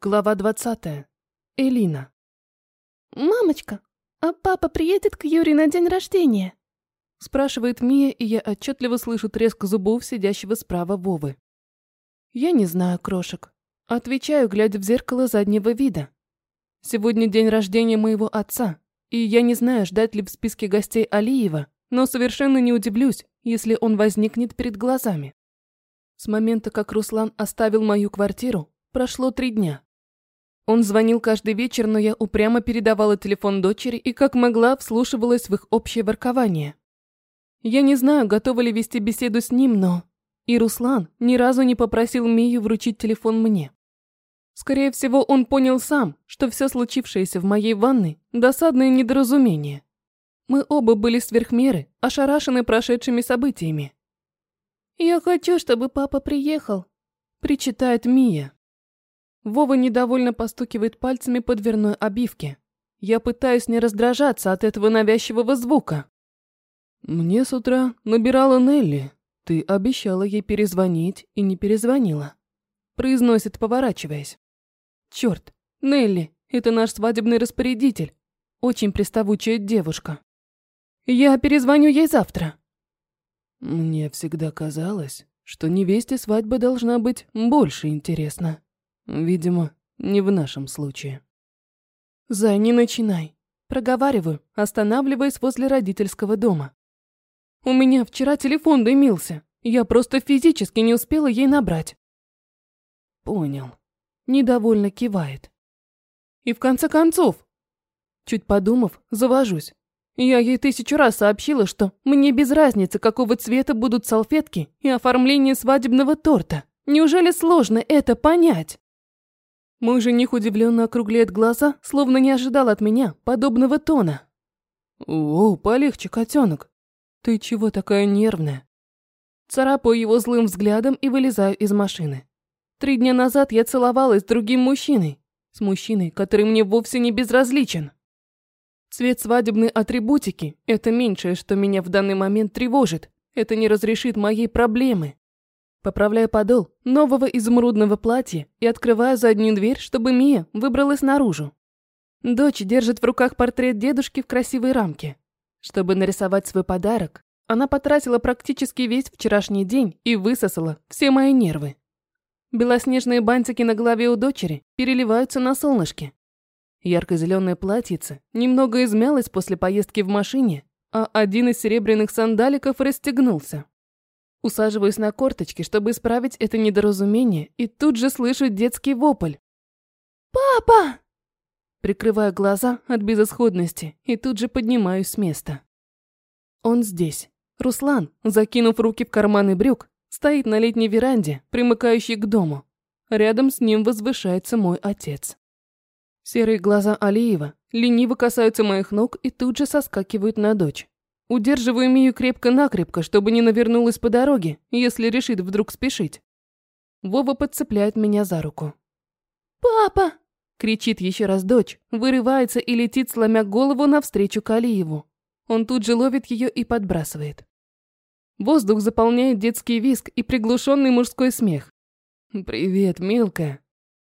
Глава 20. Элина. «Мамочка, а папа приедет к Юре на день рождения?» Спрашивает Мия, и я отчетливо слышу треск зубов сидящего справа Вовы. Я не знаю крошек. Отвечаю, глядя в зеркало заднего вида. Сегодня день рождения моего отца, и я не знаю, ждать ли в списке гостей Алиева, но совершенно не удивлюсь, если он возникнет перед глазами. С момента, как Руслан оставил мою квартиру, прошло три дня. Он звонил каждый вечер, но я упрямо передавала телефон дочери и как могла вслушивалась в их общее воркование. Я не знаю, готова ли вести беседу с ним, но... И Руслан ни разу не попросил Мию вручить телефон мне. Скорее всего, он понял сам, что все случившееся в моей ванной – досадное недоразумение. Мы оба были сверхмеры, ошарашены прошедшими событиями. «Я хочу, чтобы папа приехал», – причитает Мия. Вова недовольно постукивает пальцами по дверной обивке. Я пытаюсь не раздражаться от этого навязчивого звука. Мне с утра набирала Нелли. Ты обещала ей перезвонить и не перезвонила. Произносит, поворачиваясь. Черт, Нелли, это наш свадебный распорядитель. Очень приставучая девушка. Я перезвоню ей завтра. Мне всегда казалось, что невесте свадьба должна быть больше интересна. Видимо, не в нашем случае. Зай, не начинай. Проговариваю, останавливаясь возле родительского дома. У меня вчера телефон дымился. Я просто физически не успела ей набрать. Понял. Недовольно кивает. И в конце концов, чуть подумав, завожусь. Я ей тысячу раз сообщила, что мне без разницы, какого цвета будут салфетки и оформление свадебного торта. Неужели сложно это понять? Мой жених удивленно округляет глаза, словно не ожидал от меня подобного тона. «О, полегче, котенок. Ты чего такая нервная?» Царапаю его злым взглядом и вылезаю из машины. Три дня назад я целовалась с другим мужчиной. С мужчиной, который мне вовсе не безразличен. Цвет свадебной атрибутики – это меньшее, что меня в данный момент тревожит. Это не разрешит моей проблемы. Поправляю подол нового изумрудного платья и открываю заднюю дверь, чтобы Мия выбралась наружу. Дочь держит в руках портрет дедушки в красивой рамке. Чтобы нарисовать свой подарок, она потратила практически весь вчерашний день и высосала все мои нервы. Белоснежные бантики на голове у дочери переливаются на солнышке. Ярко-зеленое платьице немного измялось после поездки в машине, а один из серебряных сандаликов расстегнулся. Усаживаюсь на корточки, чтобы исправить это недоразумение, и тут же слышу детский вопль. «Папа!» Прикрываю глаза от безысходности и тут же поднимаюсь с места. Он здесь. Руслан, закинув руки в карманы брюк, стоит на летней веранде, примыкающей к дому. Рядом с ним возвышается мой отец. Серые глаза Алиева лениво касаются моих ног и тут же соскакивают на дочь. Удерживаю Мию крепко-накрепко, чтобы не навернулась по дороге, если решит вдруг спешить. Вова подцепляет меня за руку. «Папа!» – кричит еще раз дочь, вырывается и летит, сломя голову навстречу Калиеву. Он тут же ловит ее и подбрасывает. Воздух заполняет детский визг и приглушенный мужской смех. «Привет, мелкая!»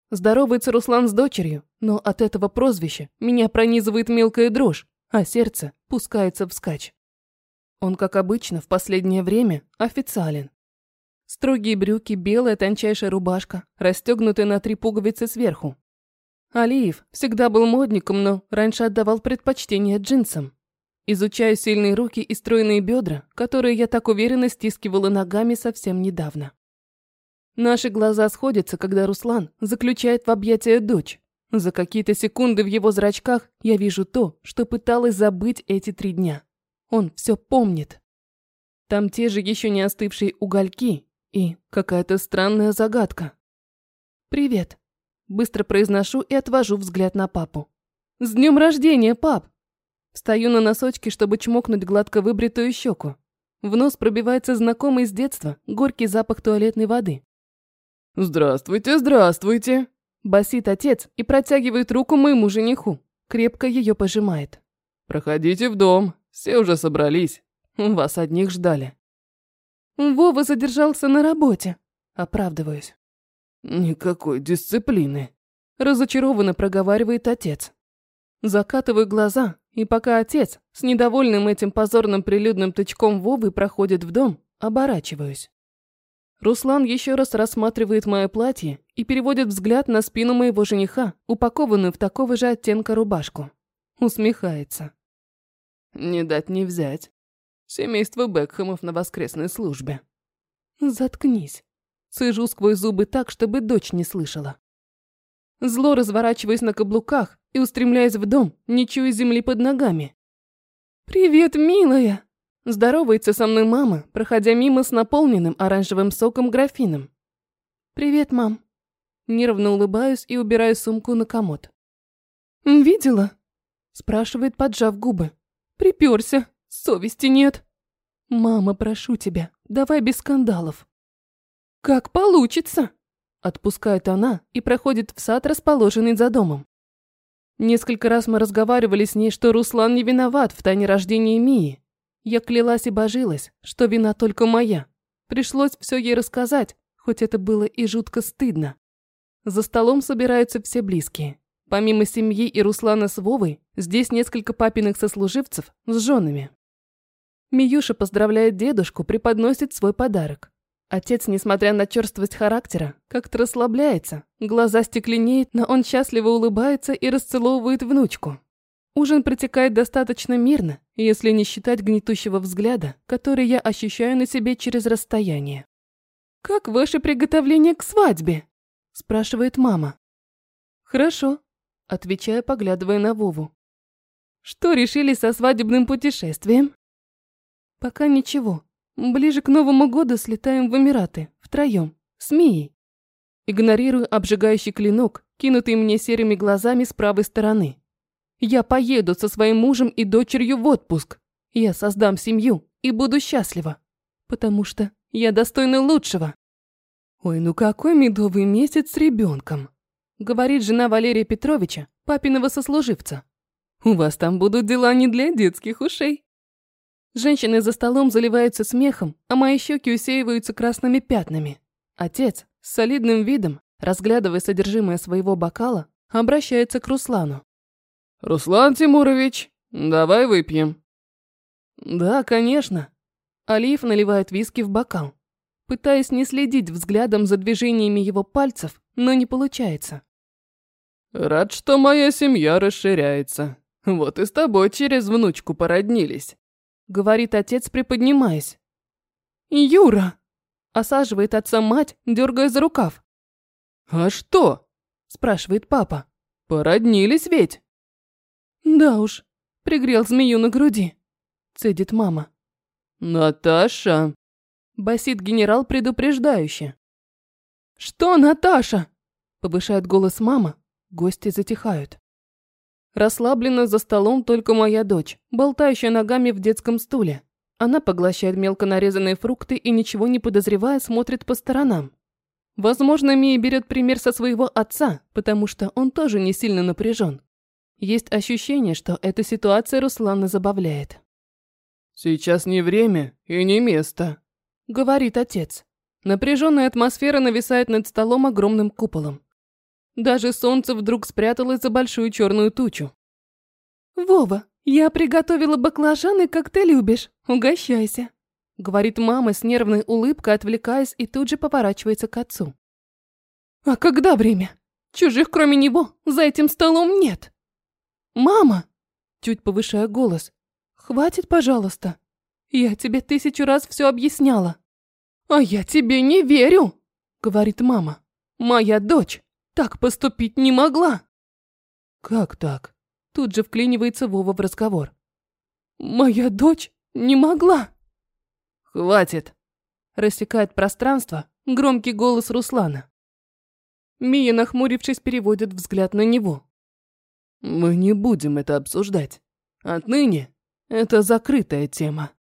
Здоровается Руслан с дочерью, но от этого прозвища меня пронизывает мелкая дрожь, а сердце пускается вскачь. Он, как обычно, в последнее время официален. Строгие брюки, белая тончайшая рубашка, расстегнутая на три пуговицы сверху. Алиев всегда был модником, но раньше отдавал предпочтение джинсам. Изучаю сильные руки и стройные бедра, которые я так уверенно стискивала ногами совсем недавно. Наши глаза сходятся, когда Руслан заключает в объятия дочь. За какие-то секунды в его зрачках я вижу то, что пыталась забыть эти три дня. Он все помнит. Там те же еще не остывшие угольки и какая-то странная загадка. «Привет», – быстро произношу и отвожу взгляд на папу. «С днем рождения, пап!» Встаю на носочки, чтобы чмокнуть гладко выбритую щеку. В нос пробивается знакомый с детства горький запах туалетной воды. «Здравствуйте, здравствуйте!» Басит отец и протягивает руку моему жениху. Крепко ее пожимает. «Проходите в дом, все уже собрались. Вас одних ждали. Вова задержался на работе. Оправдываюсь. Никакой дисциплины. Разочарованно проговаривает отец. Закатываю глаза, и пока отец с недовольным этим позорным прилюдным тычком Вовы проходит в дом, оборачиваюсь. Руслан еще раз рассматривает мое платье и переводит взгляд на спину моего жениха, упакованную в такого же оттенка рубашку. Усмехается. Не дать не взять. Семейство Бекхэмов на воскресной службе. Заткнись. Сыжу сквозь зубы так, чтобы дочь не слышала. Зло разворачиваясь на каблуках и устремляясь в дом, не чуя земли под ногами. «Привет, милая!» Здоровается со мной мама, проходя мимо с наполненным оранжевым соком графином. «Привет, мам!» Нервно улыбаюсь и убираю сумку на комод. «Видела?» Спрашивает, поджав губы. «Припёрся, совести нет!» «Мама, прошу тебя, давай без скандалов!» «Как получится!» Отпускает она и проходит в сад, расположенный за домом. Несколько раз мы разговаривали с ней, что Руслан не виноват в тайне рождения Мии. Я клялась и божилась, что вина только моя. Пришлось все ей рассказать, хоть это было и жутко стыдно. За столом собираются все близкие. Помимо семьи и Руслана с Вовой, здесь несколько папиных сослуживцев с женами. Миюша поздравляет дедушку, преподносит свой подарок. Отец, несмотря на черствость характера, как-то расслабляется, глаза стекленеют, но он счастливо улыбается и расцеловывает внучку. Ужин протекает достаточно мирно, если не считать гнетущего взгляда, который я ощущаю на себе через расстояние. «Как ваше приготовление к свадьбе?» – спрашивает мама. «Хорошо», – отвечаю, поглядывая на Вову. «Что решили со свадебным путешествием?» «Пока ничего. Ближе к Новому году слетаем в Эмираты, втроем, с Мией. Игнорирую обжигающий клинок, кинутый мне серыми глазами с правой стороны. Я поеду со своим мужем и дочерью в отпуск. Я создам семью и буду счастлива. Потому что я достойна лучшего. Ой, ну какой медовый месяц с ребенком, говорит жена Валерия Петровича, папиного сослуживца. У вас там будут дела не для детских ушей. Женщины за столом заливаются смехом, а мои щеки усеиваются красными пятнами. Отец, с солидным видом, разглядывая содержимое своего бокала, обращается к Руслану. «Руслан Тимурович, давай выпьем». «Да, конечно». Алиев наливает виски в бокал, пытаясь не следить взглядом за движениями его пальцев, но не получается. «Рад, что моя семья расширяется. Вот и с тобой через внучку породнились говорит отец, приподнимаясь. «Юра!» – осаживает отца мать, дергая за рукав. «А что?» – спрашивает папа. «Породнились ведь?» «Да уж, пригрел змею на груди», – цедит мама. «Наташа!» – басит генерал предупреждающе. «Что, Наташа?» – повышает голос мама, гости затихают. Расслаблена за столом только моя дочь, болтающая ногами в детском стуле. Она поглощает мелко нарезанные фрукты и, ничего не подозревая, смотрит по сторонам. Возможно, Мия берет пример со своего отца, потому что он тоже не сильно напряжен. Есть ощущение, что эта ситуация Руслана забавляет. «Сейчас не время и не место», — говорит отец. Напряженная атмосфера нависает над столом огромным куполом. Даже солнце вдруг спряталось за большую черную тучу. «Вова, я приготовила баклажаны, как ты любишь. Угощайся», — говорит мама с нервной улыбкой, отвлекаясь и тут же поворачивается к отцу. «А когда время? Чужих, кроме него, за этим столом нет». «Мама!» — чуть повышая голос. «Хватит, пожалуйста. Я тебе тысячу раз все объясняла». «А я тебе не верю!» — говорит мама. «Моя дочь так поступить не могла. Как так? Тут же вклинивается Вова в разговор. Моя дочь не могла. Хватит. Рассекает пространство громкий голос Руслана. Мия, нахмурившись, переводит взгляд на него. Мы не будем это обсуждать. Отныне это закрытая тема.